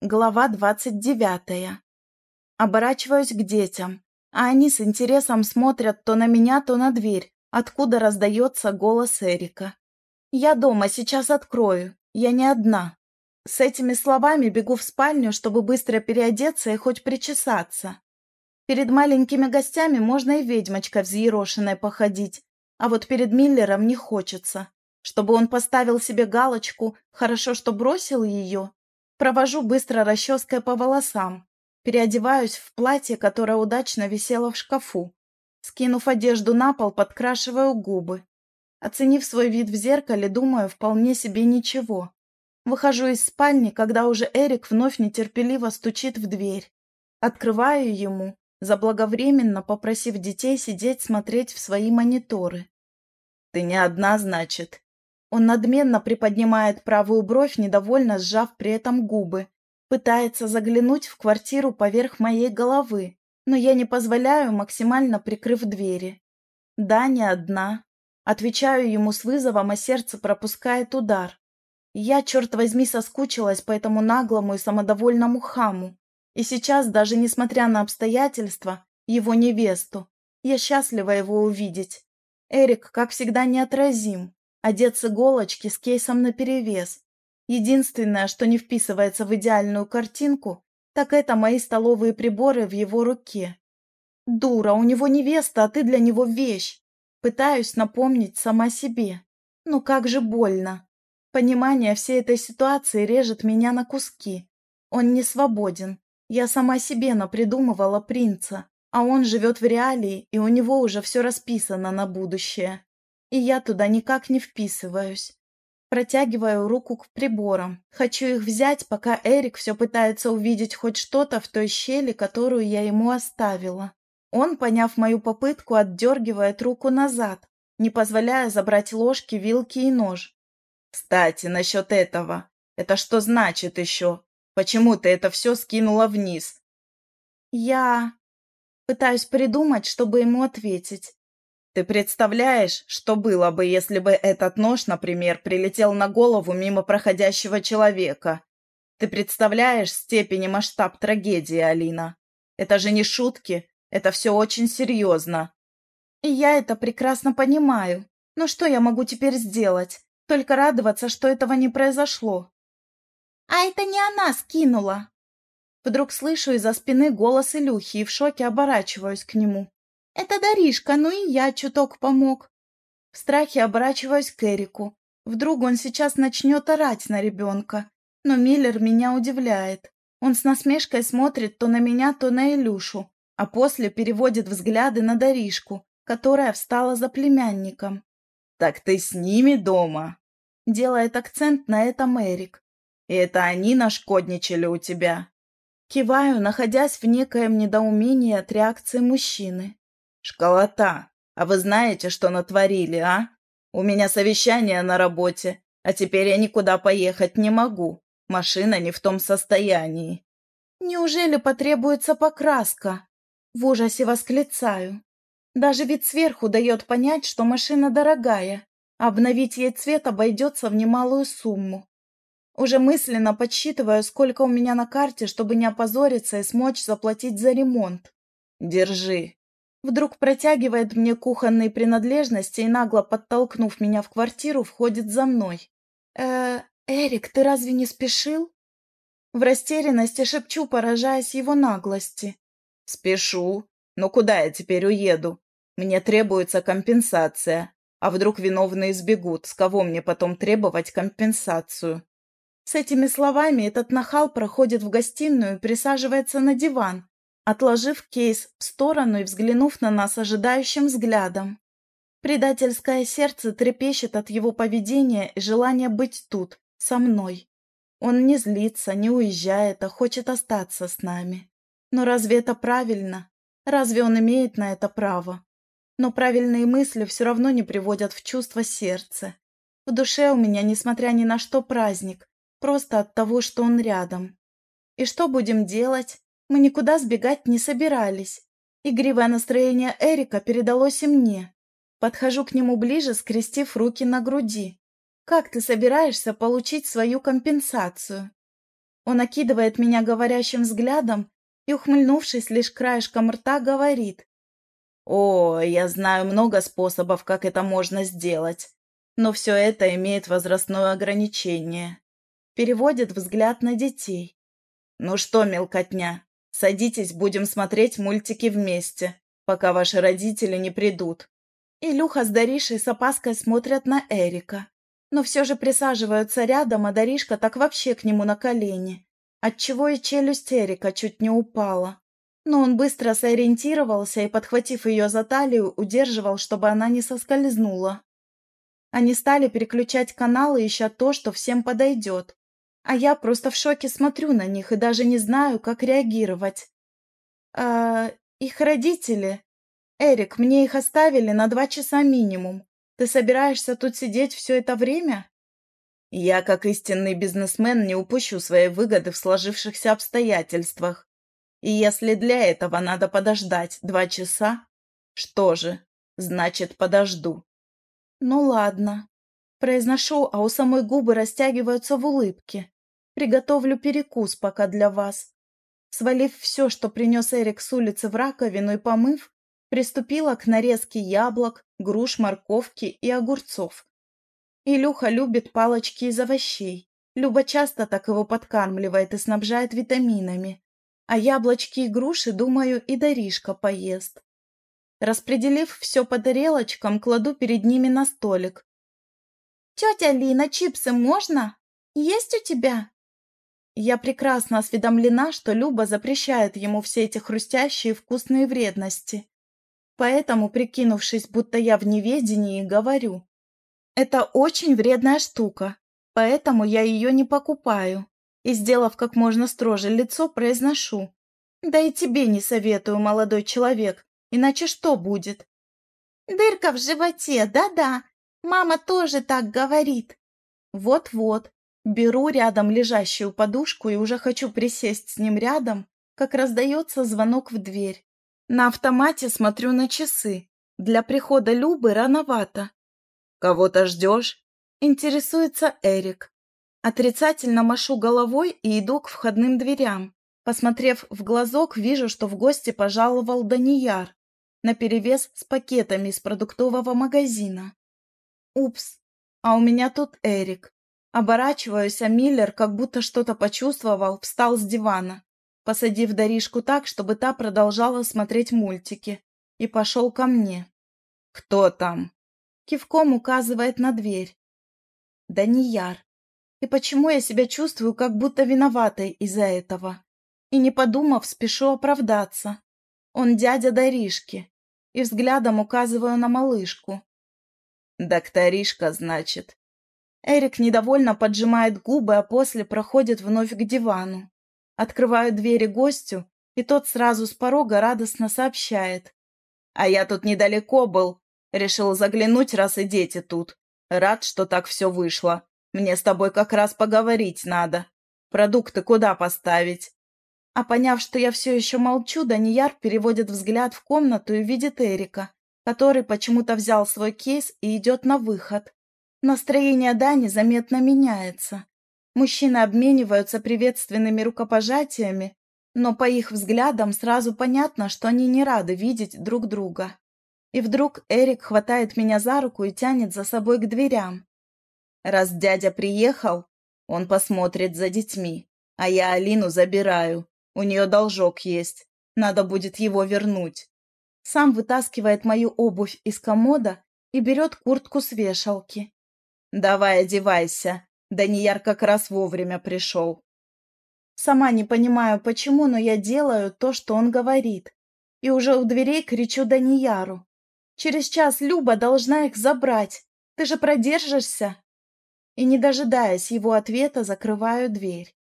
Глава двадцать девятая. Оборачиваюсь к детям, а они с интересом смотрят то на меня, то на дверь, откуда раздается голос Эрика. «Я дома, сейчас открою. Я не одна». С этими словами бегу в спальню, чтобы быстро переодеться и хоть причесаться. Перед маленькими гостями можно и ведьмочка взъерошенной походить, а вот перед Миллером не хочется. Чтобы он поставил себе галочку «хорошо, что бросил ее», провожу быстро расческой по волосам, переодеваюсь в платье, которое удачно висело в шкафу. Скинув одежду на пол, подкрашиваю губы. Оценив свой вид в зеркале, думаю, вполне себе ничего. Выхожу из спальни, когда уже Эрик вновь нетерпеливо стучит в дверь. Открываю ему, заблаговременно попросив детей сидеть смотреть в свои мониторы. «Ты не одна, значит?» Он надменно приподнимает правую бровь, недовольно сжав при этом губы. Пытается заглянуть в квартиру поверх моей головы, но я не позволяю, максимально прикрыв двери. «Да, не одна». Отвечаю ему с вызовом, а сердце пропускает удар. Я, черт возьми, соскучилась по этому наглому и самодовольному хаму. И сейчас, даже несмотря на обстоятельства, его невесту, я счастлива его увидеть. Эрик, как всегда, неотразим, одет с иголочки с кейсом наперевес. Единственное, что не вписывается в идеальную картинку, так это мои столовые приборы в его руке. Дура, у него невеста, а ты для него вещь. Пытаюсь напомнить сама себе. Ну как же больно. Понимание всей этой ситуации режет меня на куски. Он не свободен. Я сама себе напридумывала принца, а он живет в реалии, и у него уже все расписано на будущее. И я туда никак не вписываюсь. Протягиваю руку к приборам. Хочу их взять, пока Эрик все пытается увидеть хоть что-то в той щели, которую я ему оставила. Он, поняв мою попытку, отдергивает руку назад, не позволяя забрать ложки, вилки и нож. «Кстати, насчет этого. Это что значит еще? Почему ты это все скинула вниз?» «Я...» Пытаюсь придумать, чтобы ему ответить. Ты представляешь, что было бы, если бы этот нож, например, прилетел на голову мимо проходящего человека? Ты представляешь степень и масштаб трагедии, Алина? Это же не шутки, это все очень серьезно. И я это прекрасно понимаю. Но что я могу теперь сделать? Только радоваться, что этого не произошло. А это не она скинула. Вдруг слышу из-за спины голос Илюхи и в шоке оборачиваюсь к нему. Это Даришка, ну и я чуток помог. В страхе оборачиваюсь к Эрику. Вдруг он сейчас начнет орать на ребенка. Но Миллер меня удивляет. Он с насмешкой смотрит то на меня, то на Илюшу, а после переводит взгляды на Даришку, которая встала за племянником. «Так ты с ними дома?» Делает акцент на этом Эрик. «И это они нашкодничали у тебя?» Киваю, находясь в некоем недоумении от реакции мужчины. «Школота, а вы знаете, что натворили, а? У меня совещание на работе, а теперь я никуда поехать не могу. Машина не в том состоянии». «Неужели потребуется покраска?» В ужасе восклицаю. Даже вид сверху дает понять, что машина дорогая. Обновить ей цвет обойдется в немалую сумму. Уже мысленно подсчитываю, сколько у меня на карте, чтобы не опозориться и смочь заплатить за ремонт. «Держи», Вдруг протягивает мне кухонные принадлежности и, нагло подтолкнув меня в квартиру, входит за мной. э Эрик, ты разве не спешил?» В растерянности шепчу, поражаясь его наглости. «Спешу. Но куда я теперь уеду? Мне требуется компенсация. А вдруг виновные сбегут, с кого мне потом требовать компенсацию?» С этими словами этот нахал проходит в гостиную и присаживается на диван, отложив кейс в сторону и взглянув на нас ожидающим взглядом. Предательское сердце трепещет от его поведения и желания быть тут, со мной. Он не злится, не уезжает, а хочет остаться с нами. Но разве это правильно? Разве он имеет на это право? Но правильные мысли все равно не приводят в чувство сердца. В душе у меня, несмотря ни на что, праздник, просто от того, что он рядом. И что будем делать? Мы никуда сбегать не собирались. Игривое настроение Эрика передалось и мне. Подхожу к нему ближе, скрестив руки на груди. «Как ты собираешься получить свою компенсацию?» Он окидывает меня говорящим взглядом и, ухмыльнувшись лишь краешком рта, говорит. «О, я знаю много способов, как это можно сделать, но все это имеет возрастное ограничение». Переводит взгляд на детей. «Ну что, мелкотня, садитесь, будем смотреть мультики вместе, пока ваши родители не придут». Илюха с Даришей с опаской смотрят на Эрика, но все же присаживаются рядом, а Даришка так вообще к нему на колени, отчего и челюсть Эрика чуть не упала. Но он быстро сориентировался и, подхватив ее за талию, удерживал, чтобы она не соскользнула. Они стали переключать каналы, ища то, что всем подойдет. А я просто в шоке смотрю на них и даже не знаю, как реагировать. А их родители «Эрик, мне их оставили на два часа минимум. Ты собираешься тут сидеть все это время?» «Я, как истинный бизнесмен, не упущу своей выгоды в сложившихся обстоятельствах. И если для этого надо подождать два часа, что же, значит, подожду». «Ну ладно». Произношу, а у самой губы растягиваются в улыбке. «Приготовлю перекус пока для вас». Свалив все, что принес Эрик с улицы в раковину и помыв, Приступила к нарезке яблок, груш, морковки и огурцов. Илюха любит палочки из овощей. Люба часто так его подкармливает и снабжает витаминами. А яблочки и груши, думаю, и Даришка поест. Распределив все по тарелочкам, кладу перед ними на столик. «Тетя Лина, чипсы можно? Есть у тебя?» Я прекрасно осведомлена, что Люба запрещает ему все эти хрустящие вкусные вредности. Поэтому, прикинувшись, будто я в неведении, говорю. Это очень вредная штука, поэтому я ее не покупаю. И, сделав как можно строже лицо, произношу. Да и тебе не советую, молодой человек, иначе что будет? Дырка в животе, да-да. Мама тоже так говорит. Вот-вот. Беру рядом лежащую подушку и уже хочу присесть с ним рядом, как раздается звонок в дверь. На автомате смотрю на часы. Для прихода Любы рановато. «Кого-то ждешь?» Интересуется Эрик. Отрицательно машу головой и иду к входным дверям. Посмотрев в глазок, вижу, что в гости пожаловал Данияр, наперевес с пакетами из продуктового магазина. Упс, а у меня тут Эрик. Оборачиваюсь, а Миллер, как будто что-то почувствовал, встал с дивана посадив Даришку так, чтобы та продолжала смотреть мультики, и пошел ко мне. «Кто там?» Кивком указывает на дверь. «Данияр. И почему я себя чувствую, как будто виноватой из-за этого? И не подумав, спешу оправдаться. Он дядя Даришки. И взглядом указываю на малышку. «Докторишка, значит». Эрик недовольно поджимает губы, а после проходит вновь к дивану. Открываю двери гостю, и тот сразу с порога радостно сообщает. «А я тут недалеко был. Решил заглянуть, раз и дети тут. Рад, что так все вышло. Мне с тобой как раз поговорить надо. Продукты куда поставить?» А поняв, что я все еще молчу, Данияр переводит взгляд в комнату и видит Эрика, который почему-то взял свой кейс и идет на выход. Настроение Дани заметно меняется. Мужчины обмениваются приветственными рукопожатиями, но по их взглядам сразу понятно, что они не рады видеть друг друга. И вдруг Эрик хватает меня за руку и тянет за собой к дверям. Раз дядя приехал, он посмотрит за детьми, а я Алину забираю. У нее должок есть, надо будет его вернуть. Сам вытаскивает мою обувь из комода и берет куртку с вешалки. «Давай одевайся, Данияр как раз вовремя пришел. Сама не понимаю, почему, но я делаю то, что он говорит. И уже у дверей кричу Данияру. «Через час Люба должна их забрать. Ты же продержишься?» И, не дожидаясь его ответа, закрываю дверь.